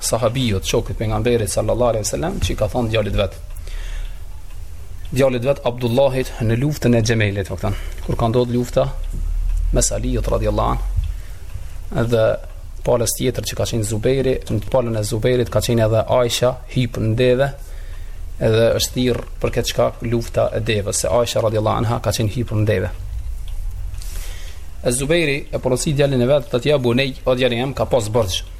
sahabiut, shokut pejgamberit sallallahu alaihi wasallam, që ka thënë djalit vet. Djalit vet Abdullahit në luftën e Xhemelit, thotë, kur ka ndodhur lufta mes Aliut radhiyallahu anhu. Edhe palës tjetër që ka qenë Zubejri, në palën e Zubejrit ka qenë edhe Aisha, hip në deve, edhe është thirr për këtë çka lufta e devës, se Aisha radhiyallahu anha ka qenë hip në deve. E Zubejri e porosi djalin e vet, thotë ja bunejj, o djali jem kam pas borxh.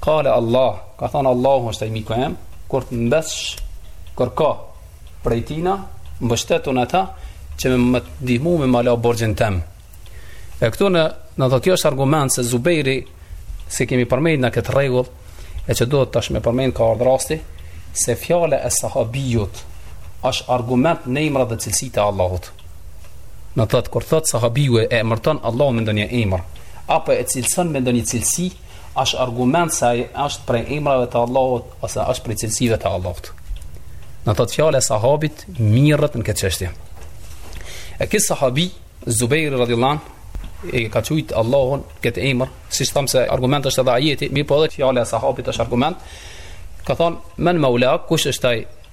Kale Allah, ka thënë Allahu është e miku em, kur të mbessh kërko prej tina, mbështetu në ta që me të ndihmu me ma la borxhin tem. E këtu në, domethënë kjo është argument se Zubejri, s'e kemi përmend në këtë regull, e që duhet tash me përmend ka ardhë rasti, se fjala e sahabiut është argument në emra dhe cilësitë e Allahut. Domethënë kur thot sahabiu e emërton Allahun me ndonjë emër apo e cilëson me ndonjë cilësi, është argument se ai është prej emrave të Allahut ose është prej cilësive të Allahut. Domethënë fjala e sahabit mirret në këtë çështje. E ky sahabi Zubair radhiyallahu anhu e ka thirr Allahun këtë emër, siç thamë se argument është edhe ajeti, mirëpo edhe fjala e sahabit është argument. Ka thon men maula kush është ai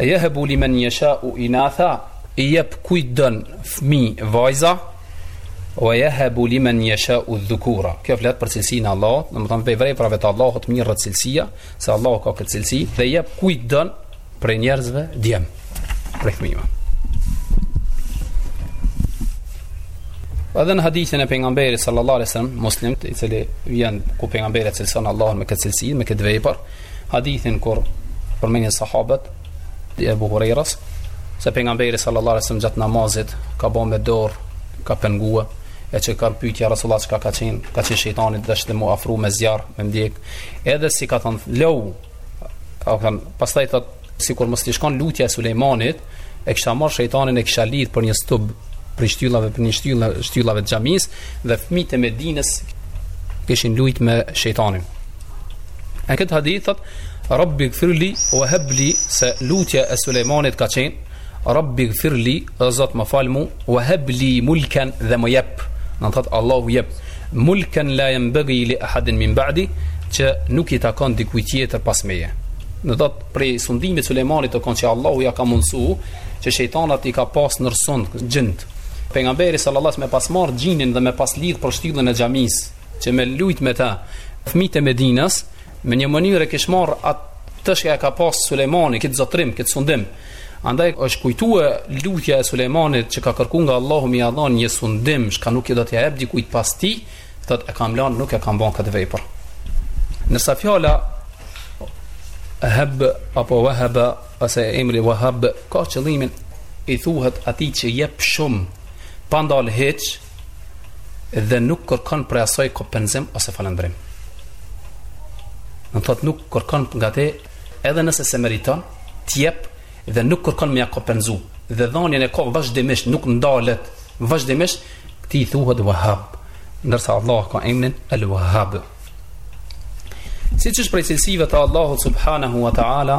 Yahabu limen yasha'u inatha, i jep kujt don fëmijë vajza, wa yahabu limen yasha'u dhukura. Kjo flet për cilësinë e Allahut, domethënë prej veprave të Allahut mirret cilësia, se Allahu ka këtë cilësi dhe i jep kujt don prej njerëzve djem, prej fëmijëve. Edhe në hadithin e pejgamberit sallallahu alajhi wasallam, Muslim, i cili vjen ku pejgamberi cilëson Allahun me këtë cilësi, me këtë vepër, Hadithin kur përmenin sahabët e Ebu Hurejras, se pejgamberi sallallahu alejhi ve selem gjatë namazit, ka bo me dorë, ka pengue, e ç'e kanë pyt ja Resulallah çka ka qenë, ka qenë shejtani deshte mu afru me zjarr, me m'djeg, edhe si ka thënë, leu, ka thënë, pastaj thotë, Sikur mos t'ish kon lutja e Sulejmanit, e kisha marr shejtanin e kisha lidh për një stup për shtyllave për një shtyllë shtyllave të xhamisë dhe fëmijët e Medinës kishin lujt me shejtanin. Në këtë hadith thot Rabbi gfirli wa habli se lutja e Sulejmanit ka qenë Rabbi gfir li, o Zot më fal mu, wa hab li mulkan dhe më jep, do të thotë Allahu jep mulkan la yanbaghi li ahadin min ba'di, që nuk i takon dikujt tjetër pas meje. Do të thotë prej sundimit Sulejmanit u kon që Allahu ja ka mundsu që shejtanat i ka pas nën sundim xhint. Pejgamberi sallallahu alajhi wasallam me pas marr xhinin dhe me pas lidh për shtyllën e xhamisë, që me lujt me ta fëmijët e Medinës, Me një mënyrë e kish marr atë që e ka pas Sulejmani, këtë zotrim, këtë sundim. Andaj është kujtue lutja e Sulejmanit që ka kërku nga Allahu me ia dhon një sundim, shka nuk i do t'ia jep dikujt pas tij, thot e kam lanë, nuk e kam bon këtë vepër. Ndërsa fjala, hibe, apo vehebe, ose emri vehab, ka qëllimin i thuhet atij që jep shumë, pa ndalë hiç, dhe nuk kërkon prej asaj kompenzim ose falënderim. Do thot nuk kërkon nga te edhe nëse s'e meriton, t'jep dhe nuk kërkon me ia kompenzu. Dhe dhanien e ka vazhdimisht, nuk ndalet vazhdimisht, këtij i thuhet vëhab. Ndërsa Allah ka emnin el vëhab. Siç është prej cilësive të Allahut subhanahu wa ta'ala,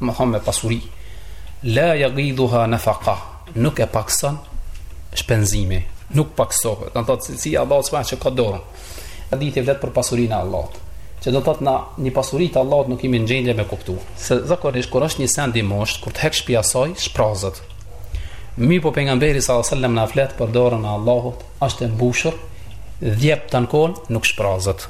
më thanë me pasuri la yaghiduha nafaqa nuk e pakson shpenzimi nuk paksohet do të thotë si Allahu subhanahu që ka dorën hadithi flet për pasurinë e Allahut që do të thotë na një pasuri të Allahut nuk jemi n'gjendje me kuptu se zakonisht kur është një send i mbusht kur të hekësh prej saj shprazet mirëpo pejgamberi sallallahu alajhi wasallam na flet për dorën e Allahut Është e mbushur, dhe jep tan kohën, nuk shprazet.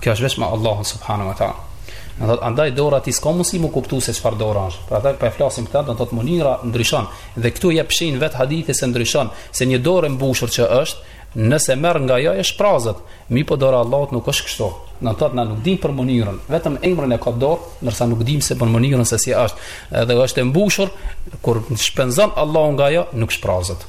Kjo është veç me Allahun subhanahu wa ta'ala. Do thot, andaj dora e tij s'ka mundsi m'u kuptu se çfarë dora është. Për ata po e flasim këta, do thot, mënyra ndryshon. Dhe këtu jep shenj vetë hadithi se ndryshon. Se një dorë mbushur që është, nëse merr nga ajo, e shprazet. Mirëpo dora e Allahut nuk është kështu. Do thot, na nuk dim për mënyrën. Vetëm emrin e ka dorë, ndërsa nuk dim se për mënyrën se si është. Dhe është e mbushur, kur shpenzon Allahu nga ajo, nuk shprazet.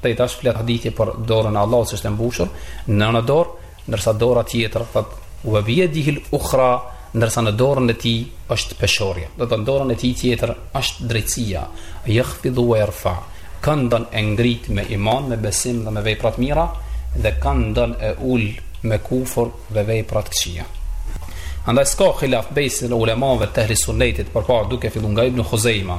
Prej tash flet hadithi për dorën e Allahut që është e mbushur në në dorë, ndërsa dora tjetër thot wa bi yadihi al-ukhra, ndërsa në dorën e tij është peshorja. Do thot në dorën e tij tjetër është drejtësia. Yakhfidhu wa yarfa. Kë don e ngrit me iman, me besim dhe me vepra të mira dhe kë don e ul me kufur dhe vepra të këqija. Andaj s'ka khilaf n'mesin e ulemave të ehli sunnetit përpara duke filluar nga Ibn Khuzaima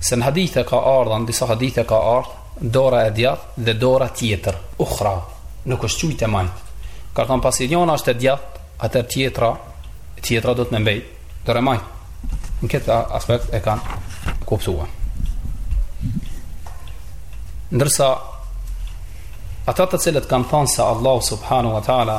Se në hadithe ka ardhë, në disa hadithe ka ardhë, dora e djathtë dhe dora tjetër, ukhra, nuk është qujtë e majtë. Ka thonë pasi njona është e djathtë, atëherë tjetra, tjetra do t'na mbetë, dora e majtë. Në këtë aspekt e kanë kuptuar. Ndërsa, ata të cilët kanë thonë se Allah subhanahu wa ta'ala,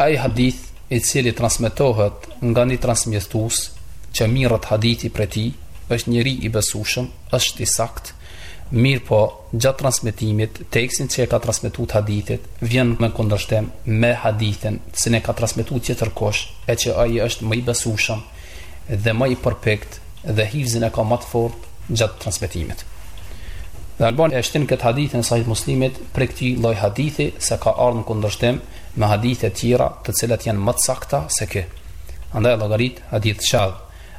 Ai hadith i cili transmetohet nga një transmetues që merret hadithi prej tij është njeri i besushëm është i sakt mirëpo gjatë transmitimit tekstin që e ka transmitu të hadithit vjen me kundërshtim me hadithin si e ka transmetu tjetërkush e që ai është më i besushëm dhe më i përpikt dhe hifzin e ka më të fortë gjatë transmetimit. Dhe Albani e shtin këtë hadithin Sahih Muslimit prej këtij lloj hadithi se ka ardhur në kundërshtim me hadithe të tjera të cilat janë më të sakta se ky. Andaj e llogarit hadith shadh.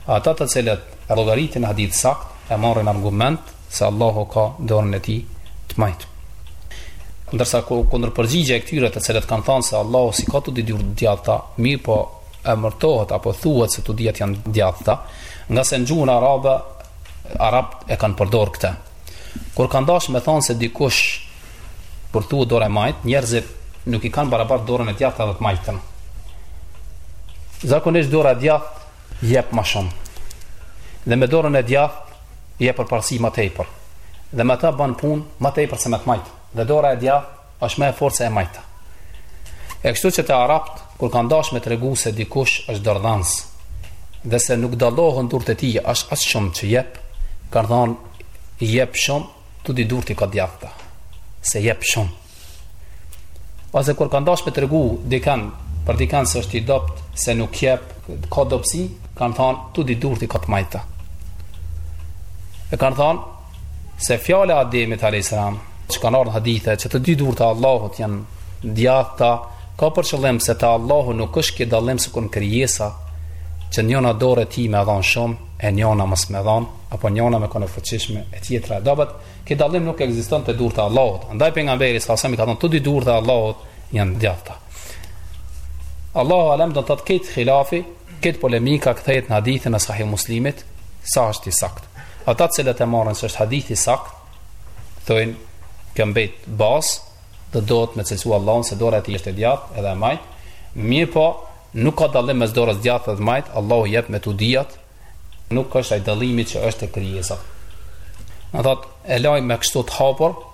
Ata të cilët e llogarisin hadith sakt e marrin argument se Allahu ka dorën e tij të majtë. Ndërsa ku kundër përgjigje e këtyre të cilët kanë thënë se Allahu i ka të dy durt djathta, mirëpo emërtohet apo thuhet se të dyjat janë djathta, ngase në gjuhën arabe arabt e kanë përdor këtë. Kur kanë dash me thanë se dikush kur thuhet dorë e majtë, njerëzit nuk i kanë barabart dorën e djathtë dhe të majtën. Zakonisht dora e djathtë jep më shumë. Dhe me dorën e djathtë jep përparësi më tepër. Dhe me ta ban punë më tepër se me të majtë. Dhe dora e djathtë Është më e fortë se e majta. E kështu që te arabët, kur kanë dash me tregu se dikush është dorëdhanës dhe se nuk dallohen durt e tij, është aq shumë që jep, kanë thënë jep shumë, të dy durt i ka djathta. Se jep shumë. Ose kur kanë dash me tregu dikën për dikën se është i dobët, se nuk jep, ka dobësi, kanë thënë të dy durt i ka të majta. E kanë thënë se fjala e Ademit alayhis salam, që kanë ardhur në hadithe që të dy durtë e Allahut janë djathta, ka për qëllim se te Allahu nuk është ky dallim sikur krijesa që njëna dorë e tij me dhanë shumë e njëna mos me dhanë, apo njëna me kanë fuqishme e tjetra dobët, ky dallim nuk ekziston te durtë e Allahut. Andaj pejgamberi salallahu alayhi salam ka thënë të dy durtë e Allahut janë djathta. Allahu alem do të thotë ky khilafi Kjo polemika kthehet në hadithin e Sahih Muslimit, sa është i saktë. Ata të cilët e marrin se është hadith i saktë, thonë që patjetër, do të thotë duhet me cilësu Allahun se dora e tij është e djathtë edhe e majtë. Mirëpo, nuk ka dallim mes dorës djathtë dhe majtë, Allahu jep me të dyjat, nuk është ai dallimi që është te krijesa. Do thotë, e lajmë kështu të hapur,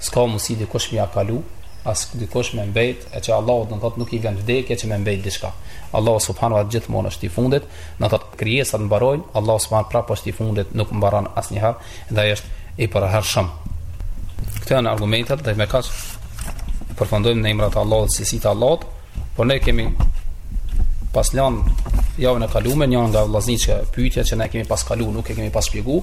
S'ka më si dikush me ja kalu, as dikush me mbejt, e që Allahu do të thotë nuk i vjen vdekje që me mbejt diçka. Allahu subhanahu wa taala gjithmonë është i fundit, do të thotë krijesat mbarojnë, Allahu subhanahu prapë është i fundit, nuk mbaron asnjëherë dhe ai është i përhershëm. Këto janë argumentet dhe me kaq përfundojmë me emrat e Allahut, cilësitë e Allahut, por ne kemi pas lan javën e kaluar një nga vëllaznit ca pyetje që ne i kemi pas kaluar, nuk e kemi pas shpjeguar,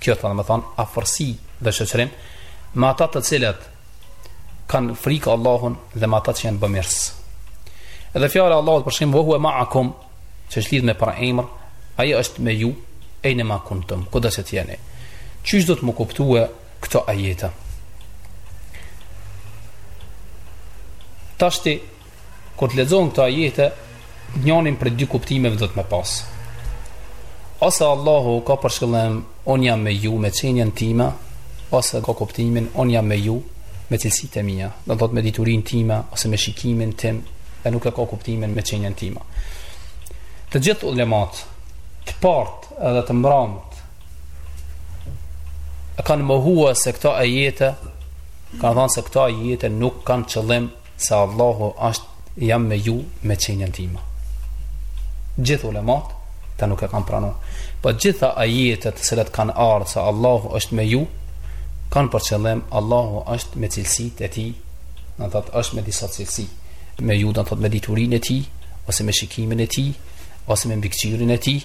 kjo domethënë afërsi dhe shoqërim me ata të cilët kanë frikë Allahun dhe me ata që janë bamirës. Edhe fjala e Allahut për shembull huwa ma'akum, që është lidhur me përemër, ai është me ju ejne ma kuntum, kudo që të jeni. Qysh duhet me i kuptue këto ajete. Tashti Kur të lexojmë këto ajete, njërin prej dy kuptimeve do të me pas. Ose Allahu ka për qëllim un jam me ju me qenien time, ose ka kuptimin un jam me ju me cilësitë e mia, do të thotë me diturinë time ose me shikimin tim, e nuk e ka kuptimin me qenien time. Të gjithë ulemat, të parët edhe të mbramët, e kanë mohua se këto ajete, kanë thënë se këto ajete nuk kanë qëllim Se Allahu asht jam me ju me qenien time. Gjithë ulemat këta nuk e kanë pranu. Po gjitha ajetet të cilat kanë ardhë se Allahu është me ju, kanë për qëllim Allahu është me cilësitë e tij, domethënë është me disa cilësi, me ju domethënë me diturinë e tij, ose me shikimin e tij, ose me mbikëqyrjen e tij,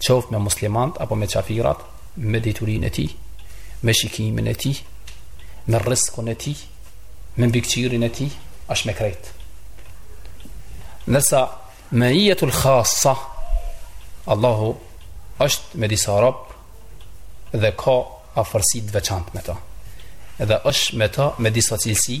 qoftë me muslimanët apo me qafirat, me diturinë e tij, me shikimin e tij, me rrizkun e tij, me mbikëqyrjen e tij, është me krejt. Ndërsa meijetul khasa, Allahu është me disa rob dhe ka afërsi të veçantë me ta. Dhe është me ta me disa cilësi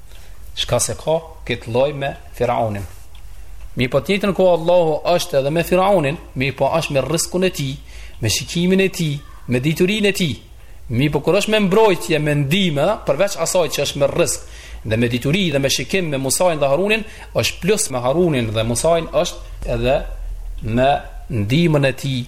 Çka s'e ka këtë lloj me Firaunin. Mirëpo të njëjtën kohë Allahu është edhe me Firaunin, mirëpo është me rrizkun e tij, me shikimin e tij, me diturinë e tij. Mirëpo kur është me mbrojtje, me ndihmë, përveç asaj që është me rrizk, dhe me dituri dhe me shikim me Musain dhe Harunin, është plus me Harunin dhe Musain është edhe me ndihmën e tij,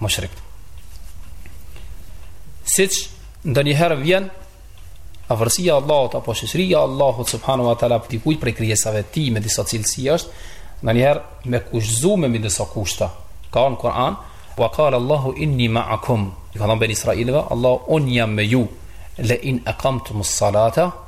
mushrik. Siç ndonjëherë vjen afërsia e Allahut apo shoqëria e Allahut subhanahu wa taala për dikujt prej krijesave të tij me disa cilësi është ndonjëherë e kushtëzume mbi disa kushta. Ka në Kur'an wa qala Allahu inni ma'akum. Ka thënë beni Israilëve, Allah un jam me ju. La in aqamtumus salata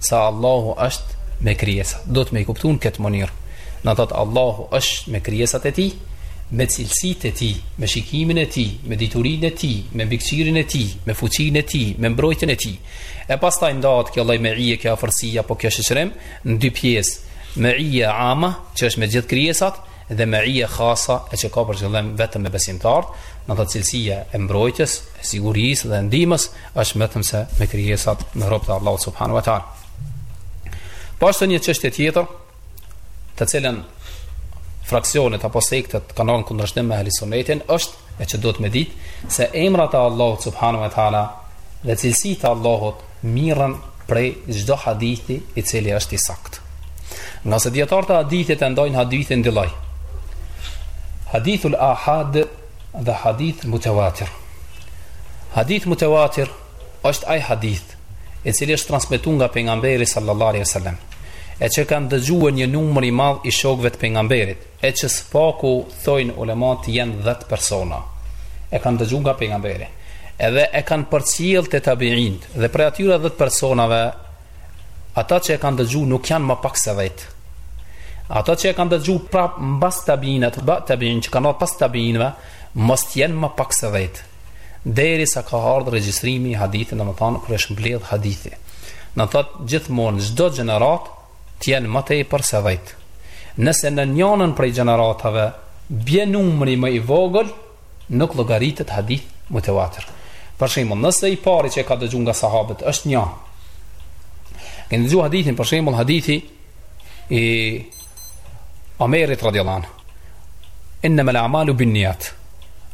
se Allahu është me krijesa. Do të me e kuptu këtë mënyrë. Domethënë Allahu është me krijesat e tij, me cilësitë e tij, me shikimin e tij, me diturinë e tij, me mbikëqyrjen e tij, me fuqinë e tij, me mbrojtjen e tij. E pastaj ndahet ky lloj meije, kjo afërsi apo ky shoqërim në dy pjesë. Meije ama, që është me gjithë krijesat, dhe Ma'iyya Khassa e që ka për qëllim vetëm me besimtarët, do të thotë cilësia e mbrojtjes, e sigurisë dhe ndihmës është vetëm se me krijesat, në robët e Allahut subhanahu wa taala. Po ashtu një çështje tjetër, të cilën fraksionet apo sektet kanë rënë në kundërshtim me ahli sunnetin, është e që duhet me ditë se emrat e Allahut subhanehu ve teala dhe cilësitë e Allahut mirren prej çdo hadithi i cili është i sakt ngase dijetarët e hadithit e ndajnë hadithin dy lloj hadithul ahad dhe hadith mutewatir hadith mutewatir është aj hadith i cili është transmetu nga pejgamberi salallahu alejhi ve selem e që kanë dëgju një numër i madh i shokëve të pejgamberit E që s'paku thojnë ulemat janë dhjetë persona e kanë dëgju nga pejgamberi edhe e kanë përcjell te tabiinët dhe prej atyre dhjetë personave ata që e kanë dëgju nuk janë më pak se dhjetë ata që e kanë dëgju prap mbas tabiinët etba tabiin që kanë ardh pas tabiinëve mos të jenë më pak se dhjetë derisa ka ardhur regjistrimi i hadithit domethënë kur është mbledh hadithi do të thotë gjithmonë çdo gjeneratë të jenë më tepër se dhjetë. Nëse në njënën prej gjeneratave bje numri më i vogël, nuk llogaritet hadith mutewatir. Për shembull, nëse i pari që e ka dëgju nga sahabët është një. E keni dëgju hadithin, për shembull, hadithi i Omerit radijallahu anhu. Innemel a'malu bin-nijat.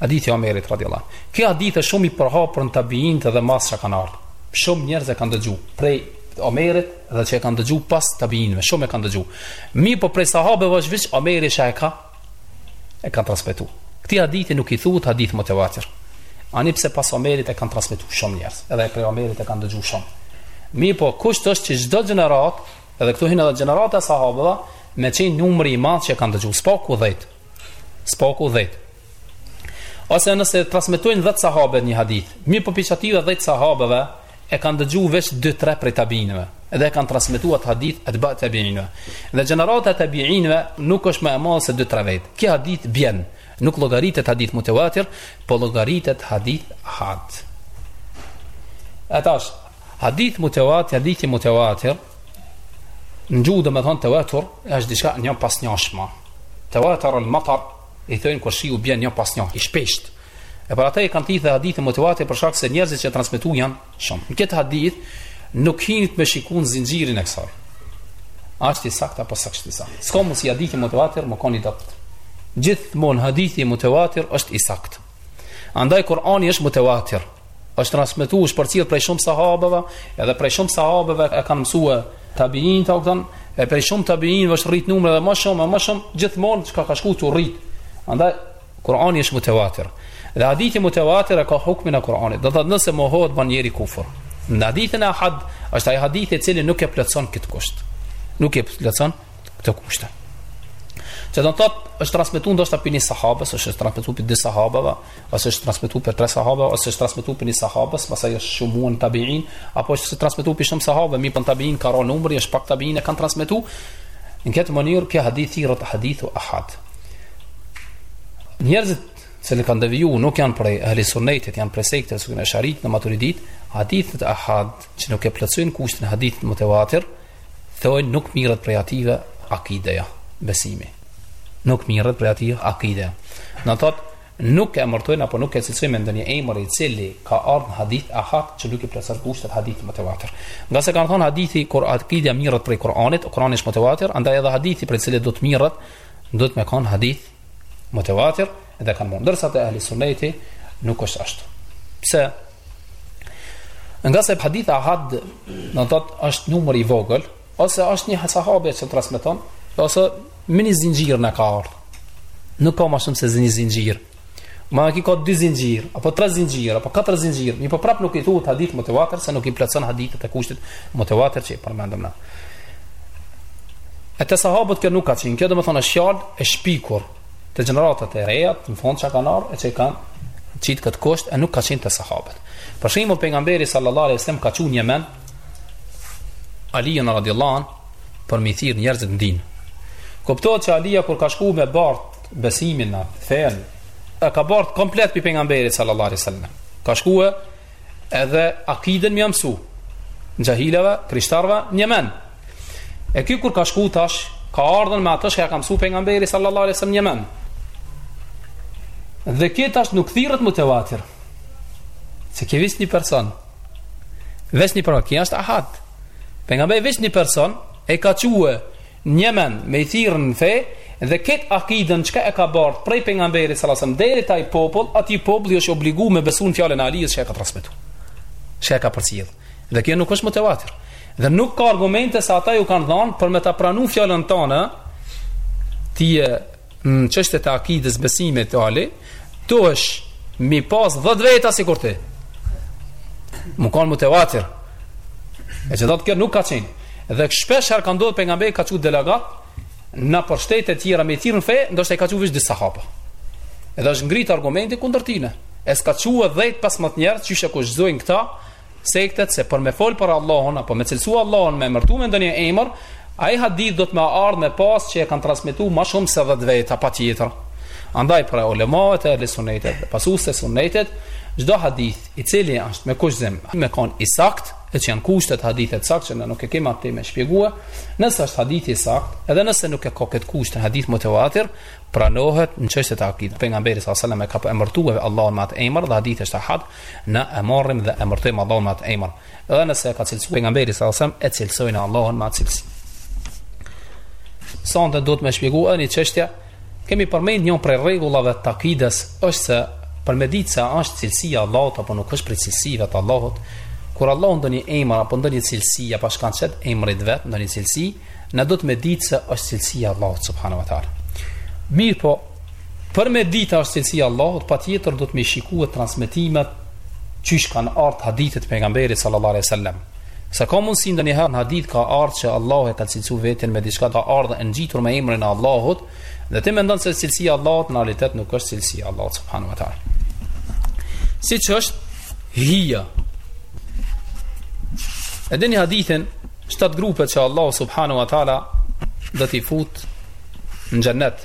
Hadithi i Omerit radijallahu anhu. Ky hadith është shumë i përhapur në tabiinët dhe mas që kanë ardhë. Shumë njerëz e kanë dëgju prej Omerit dhe që e kanë dëgju pas tabiinëve, shumë e kanë dëgju. Mirëpo prej sahabeve është veç Omeri që e ka, e kanë transmetu. Këtij hadithi nuk i thuhet hadith mutewatir. Ani pse pas Omerit e kanë transmetu shumë njerëz, edhe prej Omerit e kanë dëgju shumë. Mirëpo kusht është që çdo gjeneratë, edhe këtu hyn edhe gjenerata e sahabeve, me qenë numri i madh që e kanë dëgju, s'paku dhjetë. S'paku 10. Ose nëse transmetojnë 10 sahabe një hadith, mirëpo prej atyre 10 sahabeve e kanë dëgjuar veç 2-3 prej tabiinëve dhe e kanë transmetuar atë hadith etba tabiinëve. Dhe gjenerata e tabiinëve nuk është më e madhe se 2-3 vetë. Ky hadith bjen, nuk llogaritet hadith mutawatir, po llogaritet hadith ahad. E tash, hadith mutawatir, hadithi mutawatir Në gjuhë domethënë tewatur, është diçka një pas njëshme. Tewatur el-matar, i thojnë kur shiu bjen një pas një, i shpeshtë. E për atë i kanë thirrë edhe hadith mutewatir për shkak se njerëzit që transmetojnë janë shumë. Në këtë hadith nuk hyhet me shiku zinxhirin e kësaj. A është i saktë apo s'është i saktë. S'ka mundësi hadithi mutewatir me kon i dobët. Gjithmonë hadithi mutewatir është i saktë. Andaj Kur'ani është mutewatir, është transmetuar, është përcjellë prej shumë sahabeve, edhe prej shumë sahabeve e kanë mësuar tabiinët, a kupton, e prej shumë tabiinëve është rrit numri edhe më shumë, më shumë gjithmonë veç ka shkuar tu rrit. Andaj Kur'ani është mutewatir. Dhe hadithi mutewatir e ka hukmin e Kur'anit. Do të thotë nëse mohohet ban njeri kufër. Ndërsa hadithi Ahad është ai hadith i cili nuk e plotëson këtë kusht. Nuk e plotëson këto kushte. Që do të thotë, është transmetuar ndoshta për një sahabës, është transmetuar për dy sahabëve, ose është transmetuar për tre sahabëve, ose është transmetuar për një sahabës, pastaj është shumuar në tabiin, apo është transmetuar për shumë sahabëve, mi për tabiin ka rënë numri, është pak tabiin e kanë transmetuar. Në këtë mënyrë ky hadith thirret hadithu ahad. Njerëzit që kanë deviju nuk janë prej ahli sunnetit, janë prej sektës së Esharit dhe maturidit, hadithet ahad që nuk e plotësojnë kushtin e hadithit mutawatir, Thonë nuk mirret prej atyre akideja, besimi. Nuk mirret prej atyre akideja. Do thotë, nuk e emërtojnë apo nuk e cilësojnë me ndonjë emër i cili ka ardhur në hadith ahad që nuk i plotëson kushtet e hadithit mutawatir. Nga se kanë thënë hadithi kur akidia mirret prej Kur'anit, Kur'ani është mutawatir, andaj edhe hadithi prej cilit do të mirret, duhet me kanë hadith mutawatir. dhe kanë mund. Ndërsa te ahli sunneti nuk është ashtu. Pse? Nga se hadith ahad, në të të është numër i vogël, ose është një sahabe që transmeton, ose me një zinxhir na ka ardhë. Nuk ka ma shumë se një zinxhir. Ma në ki ka dy zinxhir, apo tre zinxhir, apo katër zinxhir, mirëpo prap nuk i thuhet hadith mutawatir, se nuk i plotëson hadithet e kushtit mutawatir që i përmendëm na. E te sahabët kjo nuk ka qenë, kjo domethënë është fjalë e shpikur, Te gjeneratat e reja në fund që kanë ardhur e që kanë qitë këtë kusht e nuk ka qenë te sahabët. Për shembull pejgamberi sallallahu alajhi wasallam ka çu n'Jemen Aliun radhiyallahu anhu për me i thirr njerëzit në din. Kuptohet se Alia kur ka shkuar me bart besimin dhe fenë, e ka bart komplet prej pejgamberit sallallahu alajhi wasallam. Ka shkuar Edhe akiden me ia mësu xhahilëve, krishtarve, n'Jemen. E ky kur ka shku tash Ka ardhë me atë çka ka mësu pejgamberi sallallahu alajhi wasallam n'Jemen Dhe kjo tash nuk thirret mutawatir Se kjo veç një person, veç një person, kjo është ahad. Pejgamberi veç një person e ka çu N'Jemen me i thirr në fe dhe këtë akiden çka e ka bart prej pejgamberit sallallahu alajhi wasallam deri te aj popull, atij populli i është obligu me besu në fjalën e Alijës që e ka transmetu që e ka përcjell dhe kjo nuk është mutawatir dhe nuk ka argumente se ata i kanë thanë për me ta pranu fjalën tande ti e Në çështje të akidës besimit ti Ali, duhesh me i pas 10 veta sikur ti. Me kanë mutawatir. E që do të kjo nuk ka qenë. Dhe shpesh herë ka ndodhur pejgamberi ka çu delegat nëpër shtete të tjera me thirr në fe, ndoshta e ka çu veç një sahab. Edhe është ngrit argumenti kundër tij. E s'ka çu 10 pesëmbëdhjetë njerëz qysh e kushtëzojnë këta, sektet se për me fol për Allahun apo me cilësu Allahun me emërtu me ndonjë emër, ai hadith dot me ardhë me pas që e kanë transmitu ma shumë se dhetë veta patjetër. Andaj për ulemat e ehli sunetit dhe pasusit e sunetit, çdo hadith i cili është me kushtëzim, me kanë i sakt, e që janë kushtet e hadithit të sakt, që ne nuk e kemi temë me shpjegue, nëse është hadith i sakt, edhe nëse nuk e ka këtë kushtin e hadithit mutevatir, pranohet në çështjet e akides. Pejgamberi s.a.s. e ka emërtue Allahun me atë emër dhe hadithi është ahad, Ne e marrim dhe emërtojmë Allahun me atë emër. Edhe nëse e ka cilësuar pejgamberi s.a.s. e cilësojmë Allahun me atë cilësi. Sonte do të shpjegoj edhe një çështje. Kemi përmend një prej rregullave të akides është se për me ditë se është cilësi e Allahut apo nuk është prej cilësive të Allahut, kur Allahu ndonjë emër apo ndonjë cilësi ia bashkangjet emrit të vet, ndonjë cilësi, na dot me ditë se është cilësi e Allahut subhanahu wa ta'ala. Mirëpo, Për me ditë a është cilësi e Allahut, patjetër duhet me i shikue transmetimet qysh kanë ardhë hadithet e Pejgamberit sallallahu alejhi ve sellem. Se ka mundësi ndonjëherë në hadith ka ardhë që Allahu e ka cilësu veten me diçka, ka ardhë e ngjitur me emrin e Allahut dhe ti mendon se është cilësi e Allahut, në realitet nuk është cilësi e Allahut subhanahu wa taala. Siç është hija. E dini hadithin shtatë grupe që Allahu subhanahu wa taala do t'i fut në xhennet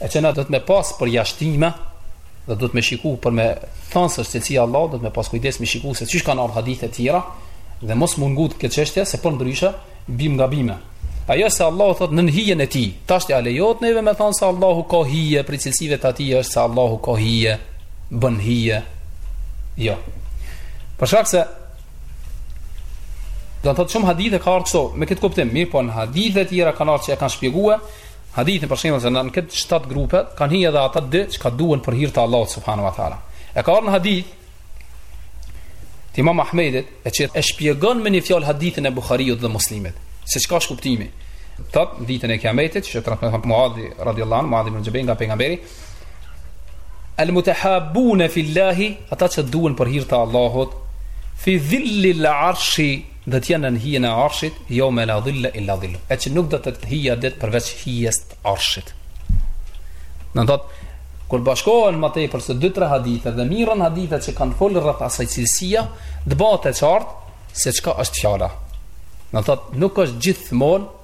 E që na dot me pas përjashtime, dhe dot me shiku për me thanë se është cilësi e Allahut, dot me pas kujdes me shiku se qysh kanë ardhë hadithet tjera, dhe mos m'u ngut në këtë çështje se përndryshe bim në gabime. Ajo se Allahu thot nën hijen e tij, tash a lejohet neve me thanë se Allahu ka hije, prej cilësive të atij është se Allahu ka hije, bën hije, jo. Për shkak se, do të thot shumë hadithe ka ardhë këso, me këtë kuptim, mirëpo në hadithe tjera kanë ardhë që e kanë shpjegue, Hadithin për shembull se në këto shtatë grupe kanë hyrë edhe ata dy që duhen për hir të Allahut subhanahu wa taala. E ka ardhë në hadith të Imam Ahmedit, e që e shpjegon me një fjalë hadithin e Buhariut dhe Muslimit, se çka është kuptimi. Thot ditën e Kiametit, që transmeton Muadhi radhiyallahu anhu, Muadhi ibn Jabal nga pejgamberi, Al mutahabuna fi Allahi, ata që duhen për hir të Allahut, fi dhillil arshi Do të jenë nën hijen e Arshit, Jawme la dhille illa dhilluh, e që nuk do të ketë hije at ditë përveç hijes të Arshit. Do të thotë kur bashkohen ma tepër se 2-3 hadithe dhe mirren hadithet që kanë folur rreth asaj cilësie, të bëhet e qartë se çka është fjala. Do të thotë nuk është gjithmonë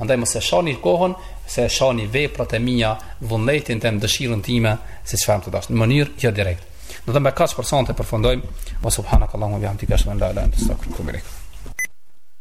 Andaj mos e shani kohën, se e shani veprat e mia, vullnetin tim, dëshirën time se çfarë kam dashtë, në mënyrë jo direkt. Edhe me kaq për sonte përfundojmë. Wa subhanakallahumma bihamdika ashhadu an la ilaha illa anta astaghfiruka wa atubu ilaik.